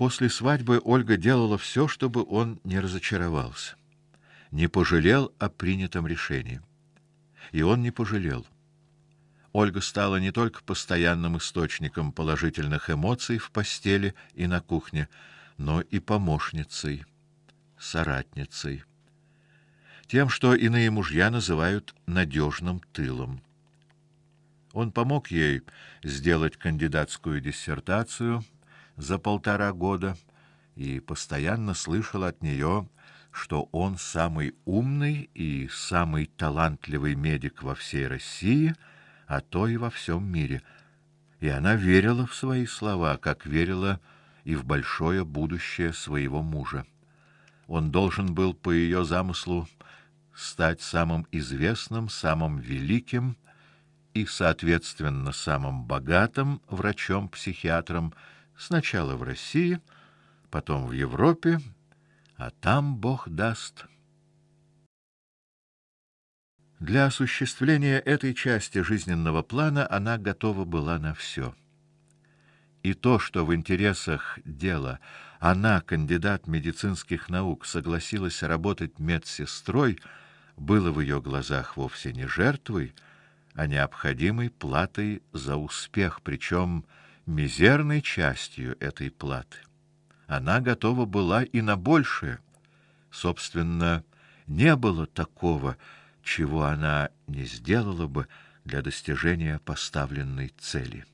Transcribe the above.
После свадьбы Ольга делала все, чтобы он не разочаровался, не пожалел о принятом решении. И он не пожалел. Ольга стала не только постоянным источником положительных эмоций в постели и на кухне, но и помощницей, соратницей, тем, что иные мужья называют надежным тылом. Он помог ей сделать кандидатскую диссертацию за полтора года и постоянно слышал от нее, что он самый умный и самый талантливый медик во всей России, а то и во всем мире. И она верила в свои слова, как верила и в большое будущее своего мужа. Он должен был по ее замыслу стать самым известным, самым великим и, соответственно, самым богатым врачом-психиатром Сначала в России, потом в Европе, а там Бог даст. Для осуществления этой части жизненного плана она готова была на все. И то, что в интересах дела она, кандидат медицинских наук, согласилась работать медсестрой, было в ее глазах вовсе не жертвой, а необходимой платой за успех, причем мизерной частью этой платы. Она готова была и на большее. Собственно, не было такого, чего она не сделала бы для достижения поставленной цели.